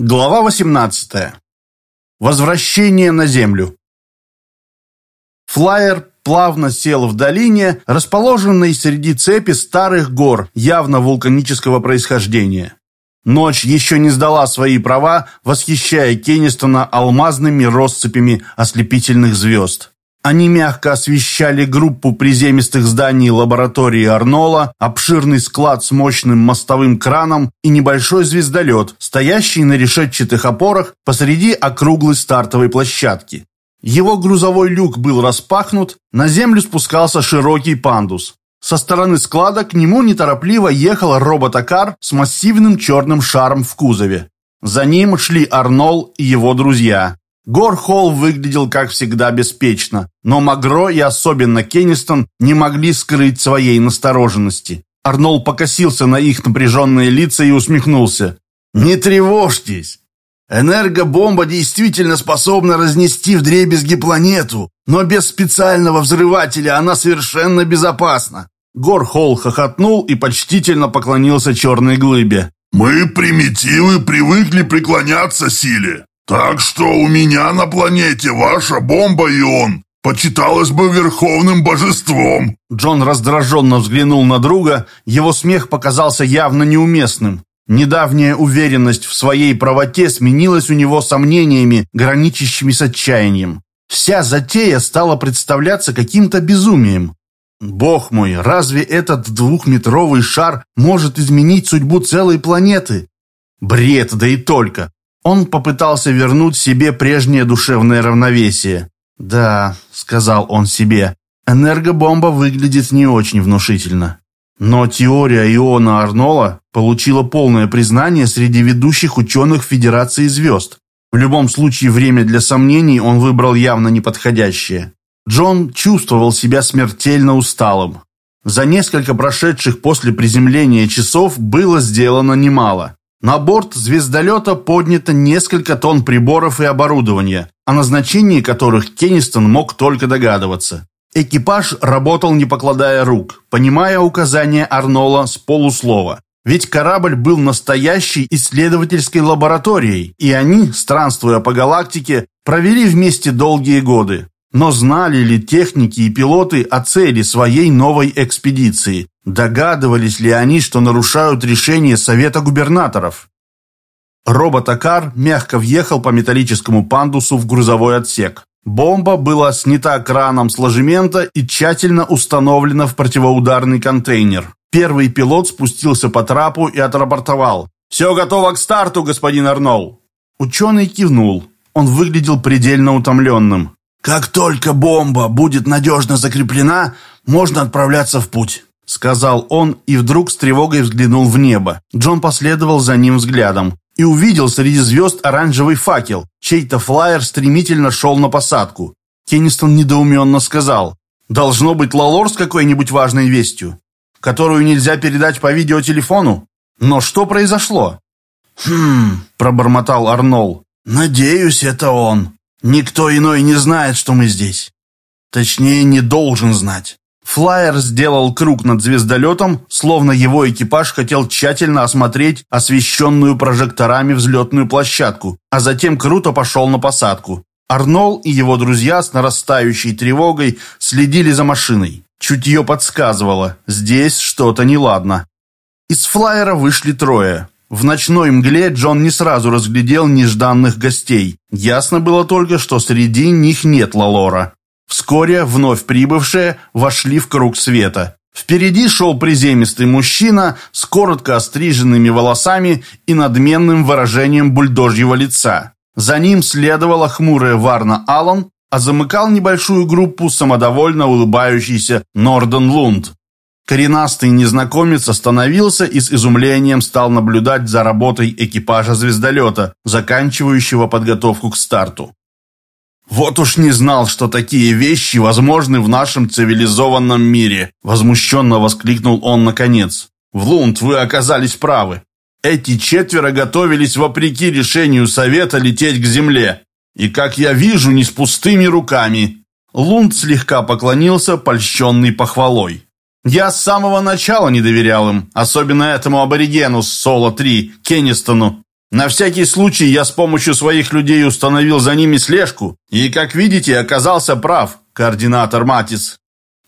Глава 18. Возвращение на Землю. Флайер плавно сел в долине, расположенной среди цепи старых гор, явно вулканического происхождения. Ночь еще не сдала свои права, восхищая Кеннистона алмазными россыпями ослепительных звезд. Они мягко освещали группу приземистых зданий лаборатории Арнола, обширный склад с мощным мостовым краном и небольшой звездолет, стоящий на решетчатых опорах посреди округлой стартовой площадки. Его грузовой люк был распахнут, на землю спускался широкий пандус. Со стороны склада к нему неторопливо ехал роботокар с массивным черным шаром в кузове. За ним шли Арнол и его друзья. Горхолл выглядел, как всегда, беспечно, но Магро и особенно Кеннистон не могли скрыть своей настороженности. Арнол покосился на их напряженные лица и усмехнулся. «Не тревожьтесь! Энергобомба действительно способна разнести вдребезги планету, но без специального взрывателя она совершенно безопасна!» Горхолл хохотнул и почтительно поклонился черной глыбе. «Мы, примитивы, привыкли преклоняться силе. Так что у меня на планете ваша бомба Ион почиталась бы верховным божеством. Джон раздраженно взглянул на друга, его смех показался явно неуместным. Недавняя уверенность в своей правоте сменилась у него сомнениями, граничащими с отчаянием. Вся затея стала представляться каким-то безумием. Бог мой, разве этот двухметровый шар может изменить судьбу целой планеты? Бред, да и только. Он попытался вернуть себе прежнее душевное равновесие. «Да», — сказал он себе, — «энергобомба выглядит не очень внушительно». Но теория Иона Арнола получила полное признание среди ведущих ученых Федерации звезд. В любом случае, время для сомнений он выбрал явно неподходящее. Джон чувствовал себя смертельно усталым. За несколько прошедших после приземления часов было сделано немало. На борт звездолета поднято несколько тонн приборов и оборудования, о назначении которых Кеннистон мог только догадываться. Экипаж работал не покладая рук, понимая указания Арнола с полуслова. Ведь корабль был настоящей исследовательской лабораторией, и они, странствуя по галактике, провели вместе долгие годы. Но знали ли техники и пилоты о цели своей новой экспедиции? Догадывались ли они, что нарушают решение Совета губернаторов? Робот-акар мягко въехал по металлическому пандусу в грузовой отсек. Бомба была снята краном с ложемента и тщательно установлена в противоударный контейнер. Первый пилот спустился по трапу и отрапортовал. «Все готово к старту, господин Арнол!» Ученый кивнул. Он выглядел предельно утомленным. «Как только бомба будет надежно закреплена, можно отправляться в путь», сказал он и вдруг с тревогой взглянул в небо. Джон последовал за ним взглядом и увидел среди звезд оранжевый факел. Чей-то флайер стремительно шел на посадку. Кеннистон недоуменно сказал, «Должно быть Лалор с какой-нибудь важной вестью, которую нельзя передать по видеотелефону? Но что произошло?» «Хм...» – пробормотал Арнол. «Надеюсь, это он». Никто иной не знает, что мы здесь. Точнее, не должен знать. Флайер сделал круг над звездолетом, словно его экипаж хотел тщательно осмотреть освещенную прожекторами взлетную площадку, а затем круто пошел на посадку. Арнол и его друзья с нарастающей тревогой следили за машиной. Чутье подсказывало, здесь что-то неладно. Из флайера вышли трое. В ночной мгле Джон не сразу разглядел нежданных гостей. Ясно было только, что среди них нет Лалора. Вскоре вновь прибывшие вошли в круг света. Впереди шел приземистый мужчина с коротко остриженными волосами и надменным выражением бульдожьего лица. За ним следовала хмурая Варна Аллан, а замыкал небольшую группу самодовольно улыбающийся Норден Лунд. Коренастый незнакомец остановился и с изумлением стал наблюдать за работой экипажа звездолета, заканчивающего подготовку к старту. «Вот уж не знал, что такие вещи возможны в нашем цивилизованном мире!» Возмущенно воскликнул он наконец. «В Лунд вы оказались правы. Эти четверо готовились вопреки решению Совета лететь к Земле. И, как я вижу, не с пустыми руками». Лунд слегка поклонился, польщенный похвалой. Я с самого начала не доверял им, особенно этому аборигену с Соло-3, Кеннистону. На всякий случай я с помощью своих людей установил за ними слежку, и, как видите, оказался прав, координатор Матис.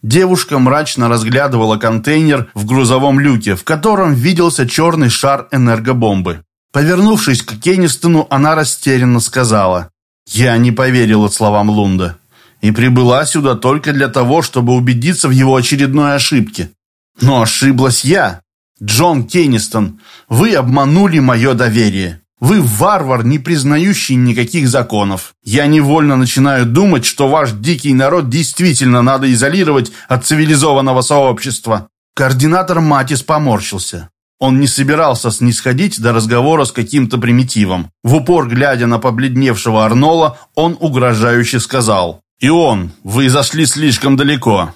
Девушка мрачно разглядывала контейнер в грузовом люке, в котором виделся черный шар энергобомбы. Повернувшись к Кеннистону, она растерянно сказала, «Я не поверила словам Лунда и прибыла сюда только для того, чтобы убедиться в его очередной ошибке. Но ошиблась я. Джон Кеннистон, вы обманули мое доверие. Вы варвар, не признающий никаких законов. Я невольно начинаю думать, что ваш дикий народ действительно надо изолировать от цивилизованного сообщества. Координатор Матис поморщился. Он не собирался снисходить до разговора с каким-то примитивом. В упор, глядя на побледневшего Арнола, он угрожающе сказал. «И он, вы зашли слишком далеко.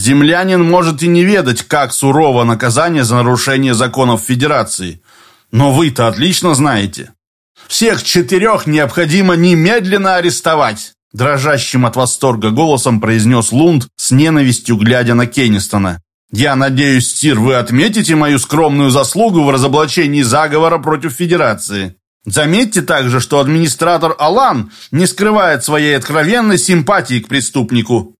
Землянин может и не ведать, как сурово наказание за нарушение законов Федерации. Но вы-то отлично знаете. Всех четырех необходимо немедленно арестовать!» Дрожащим от восторга голосом произнес Лунд с ненавистью, глядя на Кеннистона. «Я надеюсь, Стир, вы отметите мою скромную заслугу в разоблачении заговора против Федерации. Заметьте также, что администратор Алан не скрывает своей откровенной симпатии к преступнику».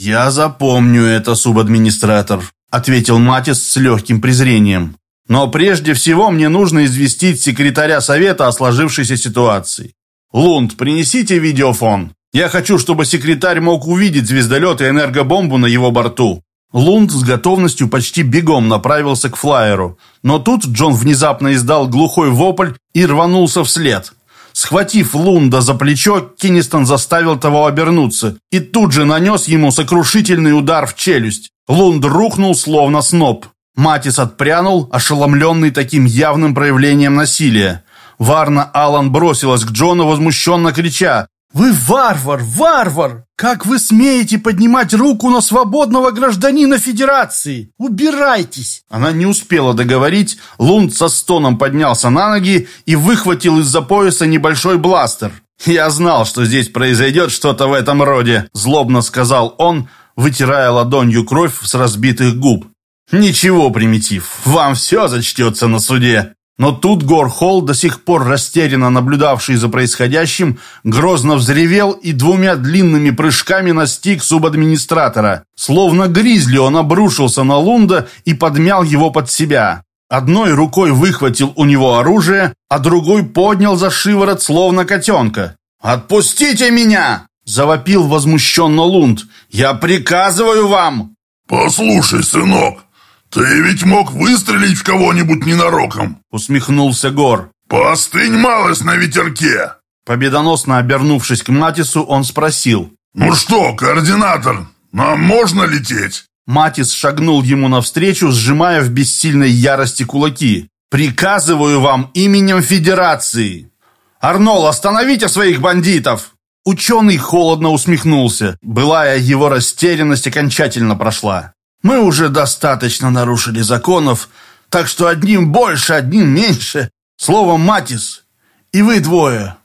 «Я запомню это, субадминистратор», — ответил Матис с легким презрением. «Но прежде всего мне нужно известить секретаря совета о сложившейся ситуации. Лунд, принесите видеофон. Я хочу, чтобы секретарь мог увидеть звездолет и энергобомбу на его борту». Лунд с готовностью почти бегом направился к флайеру, но тут Джон внезапно издал глухой вопль и рванулся вслед. Схватив Лунда за плечо, Кинистон заставил того обернуться и тут же нанес ему сокрушительный удар в челюсть. Лунд рухнул, словно сноп. Матис отпрянул, ошеломленный таким явным проявлением насилия. Варна Алан бросилась к Джону, возмущенно крича «Вы варвар! Варвар! Как вы смеете поднимать руку на свободного гражданина Федерации? Убирайтесь!» Она не успела договорить. Лунд со стоном поднялся на ноги и выхватил из-за пояса небольшой бластер. «Я знал, что здесь произойдет что-то в этом роде», злобно сказал он, вытирая ладонью кровь с разбитых губ. «Ничего, примитив, вам все зачтется на суде». Но тут Горхолл, до сих пор растерянно наблюдавший за происходящим, грозно взревел и двумя длинными прыжками настиг субадминистратора. Словно гризли он обрушился на Лунда и подмял его под себя. Одной рукой выхватил у него оружие, а другой поднял за шиворот, словно котенка. «Отпустите меня!» – завопил возмущенно Лунд. «Я приказываю вам!» «Послушай, сынок, «Ты ведь мог выстрелить в кого-нибудь ненароком!» Усмехнулся Гор. «Поостынь малость на ветерке!» Победоносно обернувшись к Матису, он спросил. «Ну что, координатор, нам можно лететь?» Матис шагнул ему навстречу, сжимая в бессильной ярости кулаки. «Приказываю вам именем Федерации!» «Арнол, остановите своих бандитов!» Ученый холодно усмехнулся. Былая его растерянность окончательно прошла. Мы уже достаточно нарушили законов, так что одним больше, одним меньше. Словом, Матис, и вы двое,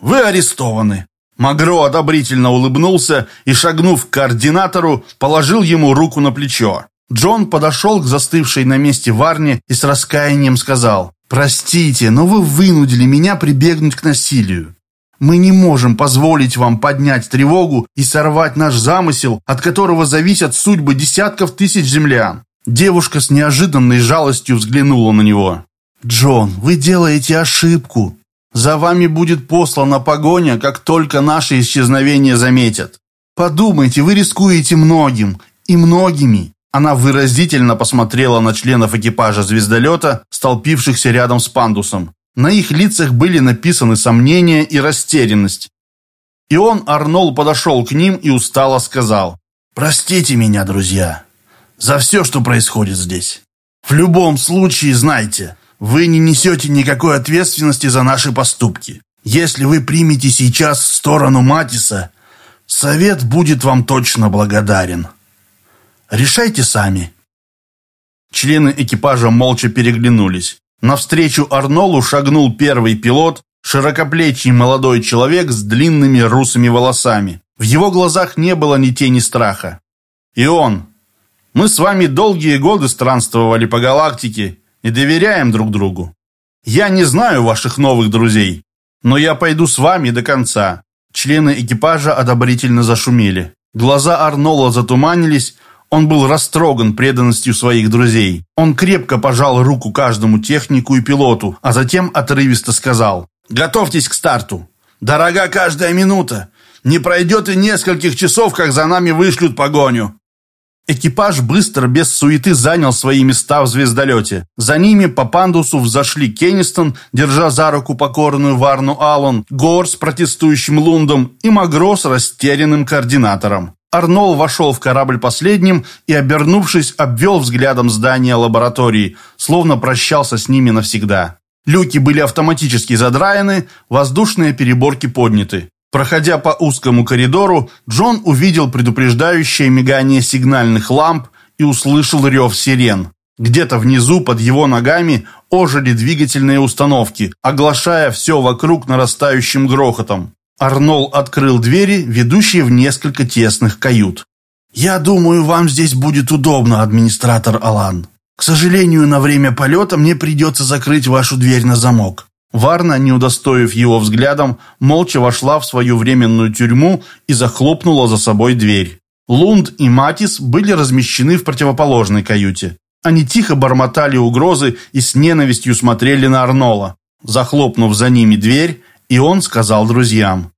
вы арестованы». Магро одобрительно улыбнулся и, шагнув к координатору, положил ему руку на плечо. Джон подошел к застывшей на месте Варне и с раскаянием сказал, «Простите, но вы вынудили меня прибегнуть к насилию. Мы не можем позволить вам поднять тревогу и сорвать наш замысел, от которого зависят судьбы десятков тысяч землян. Девушка с неожиданной жалостью взглянула на него. «Джон, вы делаете ошибку. За вами будет послана погоня, как только наше исчезновение заметят. Подумайте, вы рискуете многим. И многими». Она выразительно посмотрела на членов экипажа звездолета, столпившихся рядом с пандусом. На их лицах были написаны сомнения и растерянность. И он, Арнол, подошел к ним и устало сказал, «Простите меня, друзья, за все, что происходит здесь. В любом случае, знайте, вы не несете никакой ответственности за наши поступки. Если вы примете сейчас сторону Матиса, совет будет вам точно благодарен. Решайте сами». Члены экипажа молча переглянулись. Навстречу Арнолу шагнул первый пилот, широкоплечий молодой человек с длинными русыми волосами. В его глазах не было ни тени страха. И он. Мы с вами долгие годы странствовали по галактике и доверяем друг другу. «Я не знаю ваших новых друзей, но я пойду с вами до конца». Члены экипажа одобрительно зашумели. Глаза Арнола затуманились, он был растроган преданностью своих друзей. Он крепко пожал руку каждому технику и пилоту, а затем отрывисто сказал «Готовьтесь к старту! Дорога каждая минута! Не пройдет и нескольких часов, как за нами вышлют погоню!» Экипаж быстро, без суеты, занял свои места в звездолете. За ними по пандусу взошли Кеннистон, держа за руку покорную Варну Аллон, Гор с протестующим Лундом и Магро с растерянным координатором. Арнол вошел в корабль последним и, обернувшись, обвел взглядом здание лаборатории, словно прощался с ними навсегда. Люки были автоматически задраены, воздушные переборки подняты. Проходя по узкому коридору, Джон увидел предупреждающее мигание сигнальных ламп и услышал рев сирен. Где-то внизу под его ногами ожили двигательные установки, оглашая все вокруг нарастающим грохотом. Арнол открыл двери, ведущие в несколько тесных кают. «Я думаю, вам здесь будет удобно, администратор Алан. К сожалению, на время полета мне придется закрыть вашу дверь на замок. Варна, не удостоив его взглядом, молча вошла в свою временную тюрьму и захлопнула за собой дверь. Лунд и Матис были размещены в противоположной каюте. Они тихо бормотали угрозы и с ненавистью смотрели на Арнола. Захлопнув за ними дверь, и он сказал друзьям.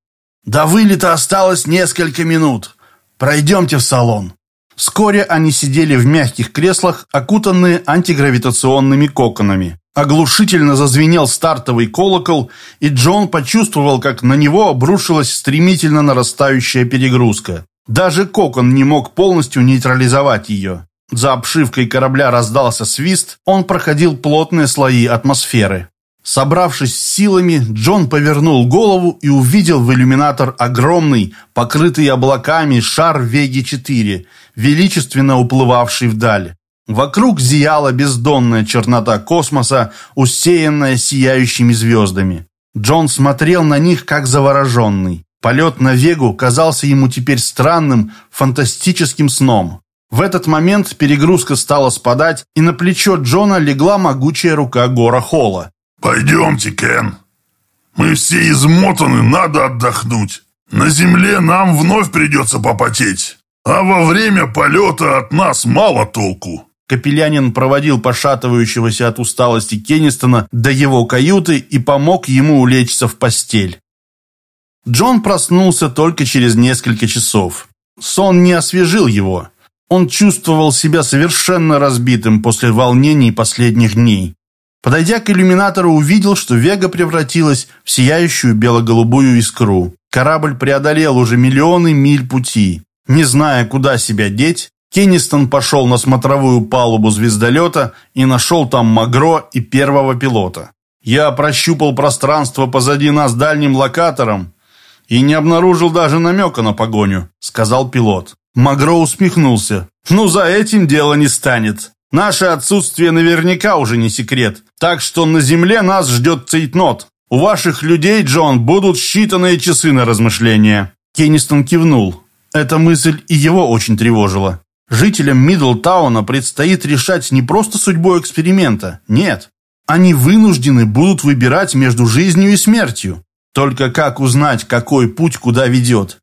«До вылета осталось несколько минут. Пройдемте в салон». Вскоре они сидели в мягких креслах, окутанные антигравитационными коконами. Оглушительно зазвенел стартовый колокол, и Джон почувствовал, как на него обрушилась стремительно нарастающая перегрузка. Даже кокон не мог полностью нейтрализовать ее. За обшивкой корабля раздался свист, он проходил плотные слои атмосферы. Собравшись силами, Джон повернул голову и увидел в иллюминатор огромный, покрытый облаками шар Веги-4, величественно уплывавший вдаль. Вокруг зияла бездонная чернота космоса, усеянная сияющими звездами. Джон смотрел на них как завороженный. Полет на Вегу казался ему теперь странным, фантастическим сном. В этот момент перегрузка стала спадать, и на плечо Джона легла могучая рука Гора Холла. «Пойдемте, Кен. Мы все измотаны, надо отдохнуть. На земле нам вновь придется попотеть, а во время полета от нас мало толку». Капелянин проводил пошатывающегося от усталости Кеннистона до его каюты и помог ему улечься в постель. Джон проснулся только через несколько часов. Сон не освежил его. Он чувствовал себя совершенно разбитым после волнений последних дней. Подойдя к иллюминатору, увидел, что Вега превратилась в сияющую бело-голубую искру. Корабль преодолел уже миллионы миль пути. Не зная, куда себя деть, Кеннистон пошел на смотровую палубу звездолета и нашел там Магро и первого пилота. Я прощупал пространство позади нас дальним локатором и не обнаружил даже намека на погоню, сказал пилот. Магро усмехнулся. Ну, за этим дело не станет. Наше отсутствие наверняка уже не секрет. Так что на земле нас ждет цейтнот. У ваших людей, Джон, будут считанные часы на размышления. Кеннистон кивнул. Эта мысль и его очень тревожила. Жителям Мидлтауна предстоит решать не просто судьбу эксперимента, нет. Они вынуждены будут выбирать между жизнью и смертью. Только как узнать, какой путь куда ведет?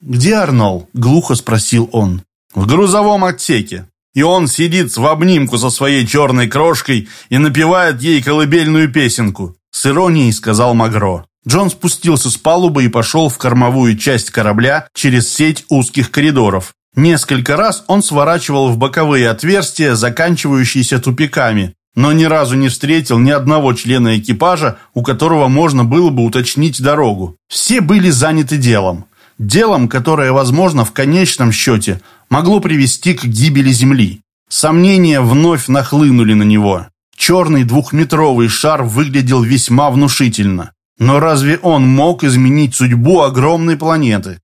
«Где Арнол?» – глухо спросил он. «В грузовом отсеке. И он сидит в обнимку со своей черной крошкой и напевает ей колыбельную песенку», – с иронией сказал Магро. Джон спустился с палубы и пошел в кормовую часть корабля через сеть узких коридоров. Несколько раз он сворачивал в боковые отверстия, заканчивающиеся тупиками, но ни разу не встретил ни одного члена экипажа, у которого можно было бы уточнить дорогу. Все были заняты делом. Делом, которое, возможно, в конечном счете могло привести к гибели Земли. Сомнения вновь нахлынули на него. Черный двухметровый шар выглядел весьма внушительно. Но разве он мог изменить судьбу огромной планеты?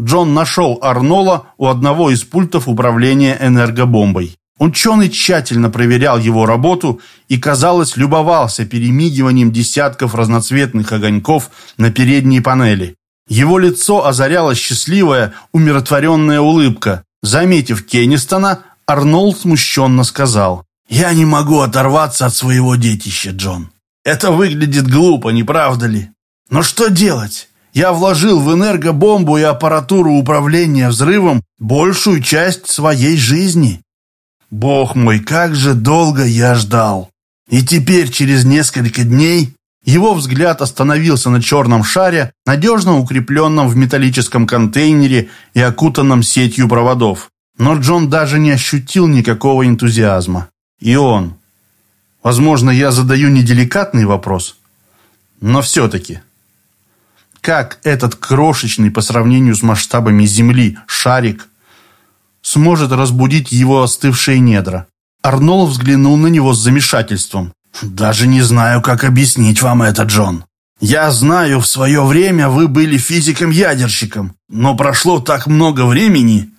Джон нашел Арнола у одного из пультов управления энергобомбой. Ученый тщательно проверял его работу и, казалось, любовался перемигиванием десятков разноцветных огоньков на передней панели. Его лицо озаряла счастливая, умиротворенная улыбка. Заметив Кеннистона, Арнольд смущенно сказал, «Я не могу оторваться от своего детища, Джон. Это выглядит глупо, не правда ли? Но что делать? Я вложил в энергобомбу и аппаратуру управления взрывом большую часть своей жизни. Бог мой, как же долго я ждал. И теперь, через несколько дней, его взгляд остановился на черном шаре, надежно укрепленном в металлическом контейнере и окутанном сетью проводов. Но Джон даже не ощутил никакого энтузиазма. И он. Возможно, я задаю неделикатный вопрос, но все-таки. Как этот крошечный по сравнению с масштабами Земли шарик сможет разбудить его остывшие недра? Арнол взглянул на него с замешательством. «Даже не знаю, как объяснить вам это, Джон. Я знаю, в свое время вы были физиком-ядерщиком, но прошло так много времени.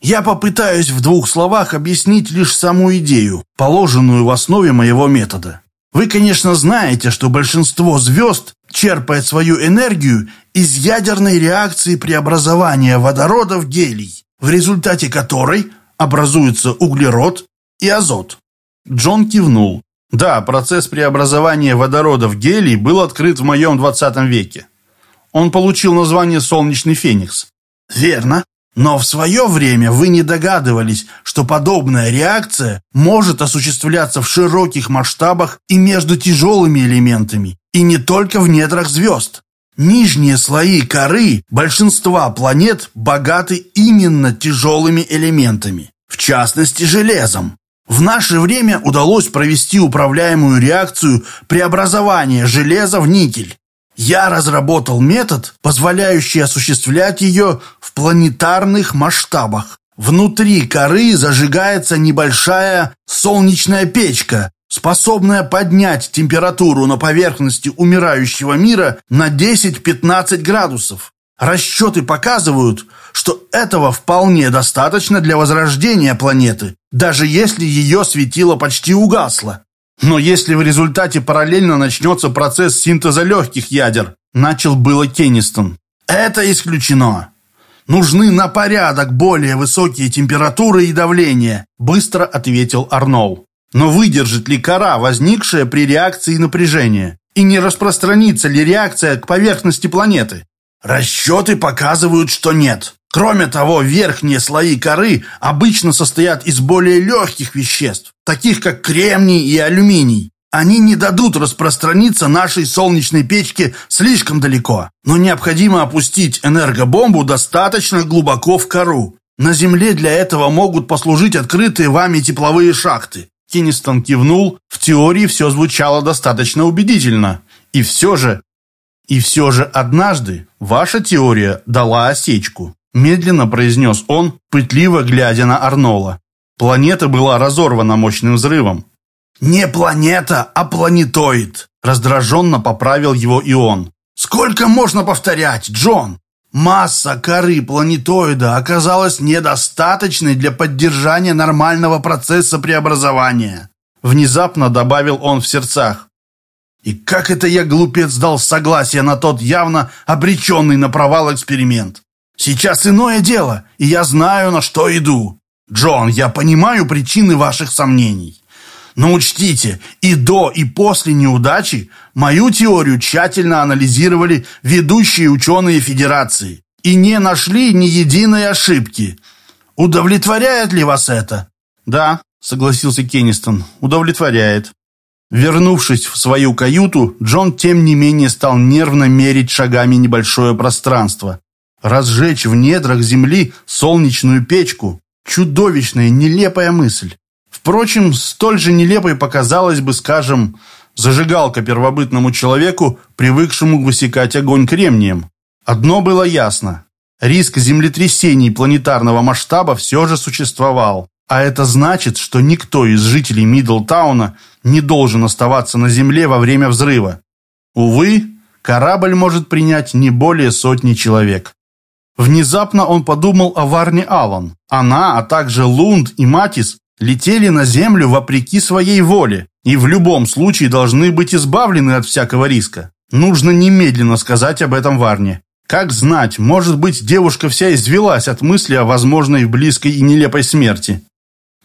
Я попытаюсь в двух словах объяснить лишь саму идею, положенную в основе моего метода. Вы, конечно, знаете, что большинство звезд черпает свою энергию из ядерной реакции преобразования водорода в гелий, в результате которой образуется углерод и азот. Джон кивнул. Да, процесс преобразования водорода в гелий был открыт в моем 20 веке. Он получил название «Солнечный феникс». Верно. Но в свое время вы не догадывались, что подобная реакция может осуществляться в широких масштабах и между тяжелыми элементами, и не только в недрах звезд. Нижние слои коры большинства планет богаты именно тяжелыми элементами, в частности железом. В наше время удалось провести управляемую реакцию преобразования железа в никель. Я разработал метод, позволяющий осуществлять ее в планетарных масштабах. Внутри коры зажигается небольшая солнечная печка, способная поднять температуру на поверхности умирающего мира на 10-15 градусов. Расчеты показывают, что этого вполне достаточно для возрождения планеты, даже если ее светило почти угасло. Но если в результате параллельно начнется процесс синтеза легких ядер, начал было Кеннистон. Это исключено. Нужны на порядок более высокие температуры и давление, быстро ответил Арнол. Но выдержит ли кора, возникшая при реакции напряжения? И не распространится ли реакция к поверхности планеты? Расчеты показывают, что нет. Кроме того, верхние слои коры обычно состоят из более легких веществ, таких как кремний и алюминий. Они не дадут распространиться нашей солнечной печке слишком далеко, но необходимо опустить энергобомбу достаточно глубоко в кору. На Земле для этого могут послужить открытые вами тепловые шахты. Кинистон кивнул, в теории все звучало достаточно убедительно. И все же и все же однажды ваша теория дала осечку. Медленно произнес он, пытливо глядя на Арнола. Планета была разорвана мощным взрывом. «Не планета, а планетоид!» Раздраженно поправил его и он. «Сколько можно повторять, Джон? Масса коры планетоида оказалась недостаточной для поддержания нормального процесса преобразования». Внезапно добавил он в сердцах. И как это я, глупец, дал согласие на тот явно обреченный на провал эксперимент? Сейчас иное дело, и я знаю, на что иду. Джон, я понимаю причины ваших сомнений. Но учтите, и до, и после неудачи мою теорию тщательно анализировали ведущие ученые Федерации и не нашли ни единой ошибки. Удовлетворяет ли вас это? Да, согласился Кеннистон, удовлетворяет. Вернувшись в свою каюту, Джон тем не менее стал нервно мерить шагами небольшое пространство. Разжечь в недрах земли солнечную печку – чудовищная, нелепая мысль. Впрочем, столь же нелепой показалась бы, скажем, зажигалка первобытному человеку, привыкшему высекать огонь кремнием. Одно было ясно – риск землетрясений планетарного масштаба все же существовал. А это значит, что никто из жителей Мидлтауна не должен оставаться на земле во время взрыва. Увы, корабль может принять не более сотни человек. Внезапно он подумал о Варне Аллан. Она, а также Лунд и Матис летели на землю вопреки своей воле и в любом случае должны быть избавлены от всякого риска. Нужно немедленно сказать об этом Варне. Как знать, может быть, девушка вся извелась от мысли о возможной близкой и нелепой смерти.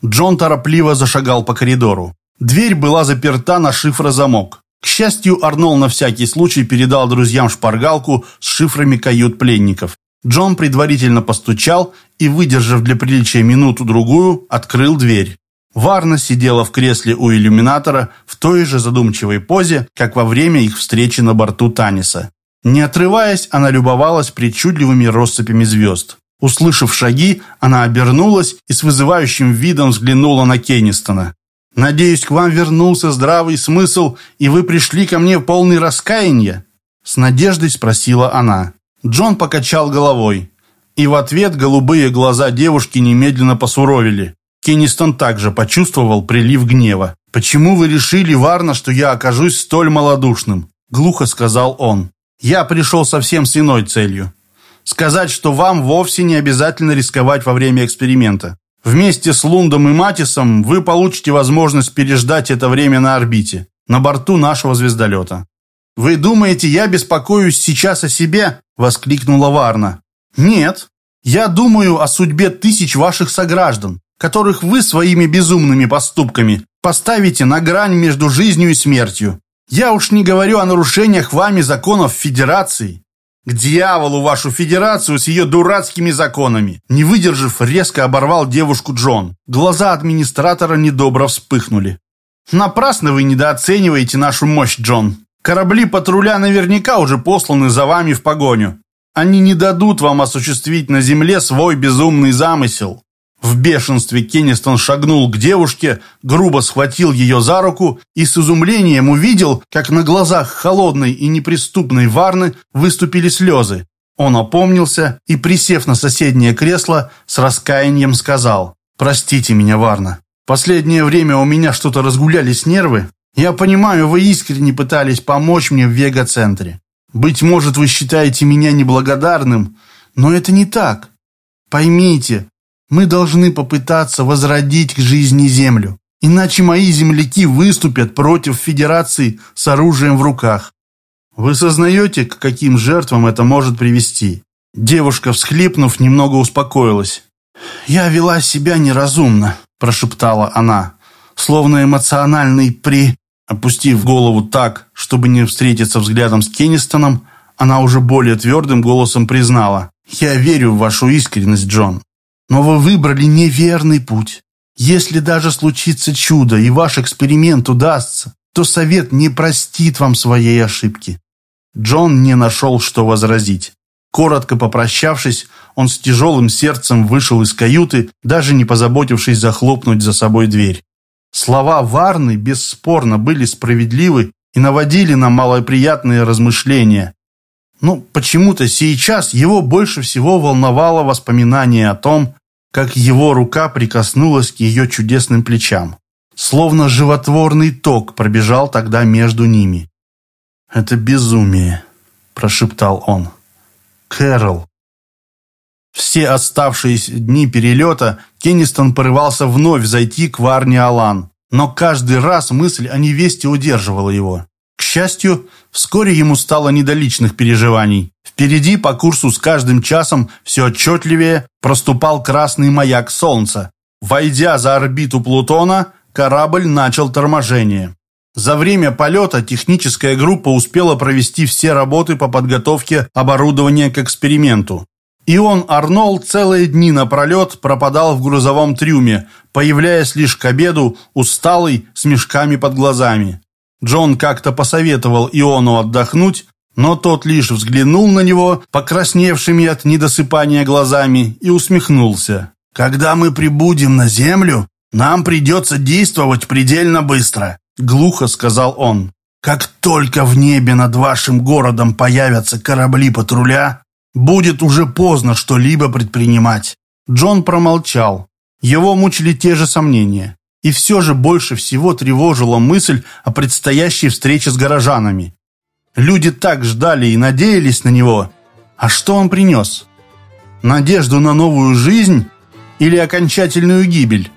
Джон торопливо зашагал по коридору. Дверь была заперта на шифрозамок. К счастью, Арнол на всякий случай передал друзьям шпаргалку с шифрами кают пленников. Джон предварительно постучал и, выдержав для приличия минуту-другую, открыл дверь. Варна сидела в кресле у иллюминатора в той же задумчивой позе, как во время их встречи на борту Таниса. Не отрываясь, она любовалась причудливыми россыпями звезд. Услышав шаги, она обернулась и с вызывающим видом взглянула на Кеннистона. «Надеюсь, к вам вернулся здравый смысл, и вы пришли ко мне в полный раскаяние?» С надеждой спросила она. Джон покачал головой. И в ответ голубые глаза девушки немедленно посуровили. Кеннистон также почувствовал прилив гнева. «Почему вы решили, Варна, что я окажусь столь малодушным?» Глухо сказал он. «Я пришел совсем с иной целью. Сказать, что вам вовсе не обязательно рисковать во время эксперимента. Вместе с Лундом и Матисом вы получите возможность переждать это время на орбите, на борту нашего звездолета». «Вы думаете, я беспокоюсь сейчас о себе?» – воскликнула Варна. «Нет. Я думаю о судьбе тысяч ваших сограждан, которых вы своими безумными поступками поставите на грань между жизнью и смертью. Я уж не говорю о нарушениях вами законов Федерации. К дьяволу вашу Федерацию с ее дурацкими законами. Не выдержав, резко оборвал девушку Джон. Глаза администратора недобро вспыхнули. Напрасно вы недооцениваете нашу мощь, Джон. Корабли патруля наверняка уже посланы за вами в погоню. Они не дадут вам осуществить на земле свой безумный замысел. В бешенстве Кеннистон шагнул к девушке, грубо схватил ее за руку и с изумлением увидел, как на глазах холодной и неприступной Варны выступили слезы. Он опомнился и, присев на соседнее кресло, с раскаянием сказал «Простите меня, Варна. Последнее время у меня что-то разгулялись нервы. Я понимаю, вы искренне пытались помочь мне в Вега-центре. Быть может, вы считаете меня неблагодарным, но это не так. Поймите, мы должны попытаться возродить к жизни Землю. Иначе мои земляки выступят против Федерации с оружием в руках. Вы сознаете, к каким жертвам это может привести? Девушка, всхлипнув, немного успокоилась. «Я вела себя неразумно», – прошептала она, словно эмоциональный при... Опустив голову так, чтобы не встретиться взглядом с Кеннистоном, она уже более твердым голосом признала. «Я верю в вашу искренность, Джон. Но вы выбрали неверный путь. Если даже случится чудо и ваш эксперимент удастся, то совет не простит вам своей ошибки». Джон не нашел, что возразить. Коротко попрощавшись, он с тяжелым сердцем вышел из каюты, даже не позаботившись захлопнуть за собой дверь. Слова Варны бесспорно были справедливы и наводили на малоприятные размышления. Но почему-то сейчас его больше всего волновало воспоминание о том, как его рука прикоснулась к ее чудесным плечам. Словно животворный ток пробежал тогда между ними. «Это безумие», – прошептал он. «Кэрол». Все оставшиеся дни перелета Кеннистон порывался вновь зайти к Варне Алан, но каждый раз мысль о невесте удерживала его. К счастью, вскоре ему стало не до личных переживаний. Впереди по курсу с каждым часом все отчетливее проступал красный маяк Солнца. Войдя за орбиту Плутона, корабль начал торможение. За время полета техническая группа успела провести все работы по подготовке оборудования к эксперименту. И он, Арнольд, целые дни напролет пропадал в грузовом трюме, появляясь лишь к обеду, усталый, с мешками под глазами. Джон как-то посоветовал Иону отдохнуть, но тот лишь взглянул на него, покрасневшими от недосыпания глазами, и усмехнулся. «Когда мы прибудем на землю, нам придется действовать предельно быстро», — глухо сказал он. «Как только в небе над вашим городом появятся корабли патруля, Будет уже поздно что-либо предпринимать. Джон промолчал. Его мучили те же сомнения. И все же больше всего тревожила мысль о предстоящей встрече с горожанами. Люди так ждали и надеялись на него. А что он принес? Надежду на новую жизнь или окончательную гибель?